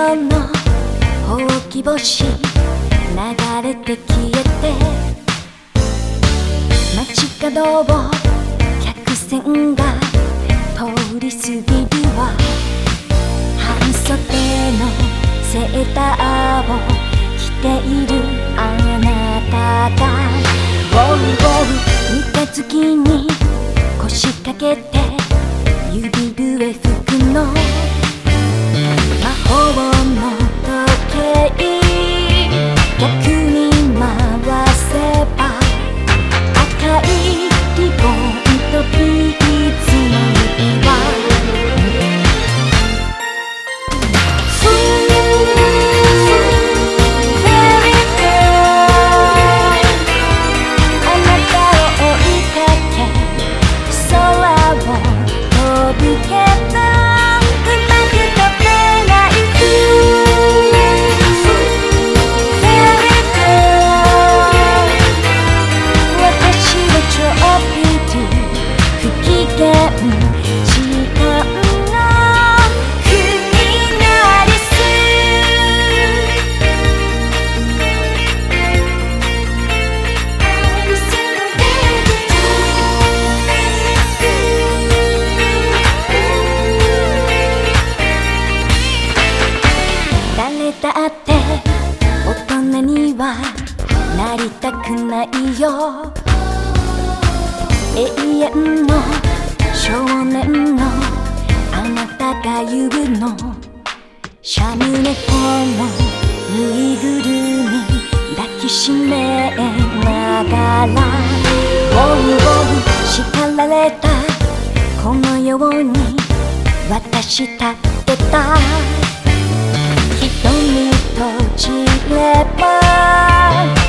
のほうき星流れて消えて街角を客船が通り過ぎるわ。半袖のセーターを着ているよ。永遠の少年のあなたが言うの。シャム猫のぬいぐるみ抱きしめながらウォウウォウ叱られた。このように私立ってた。瞳閉じれば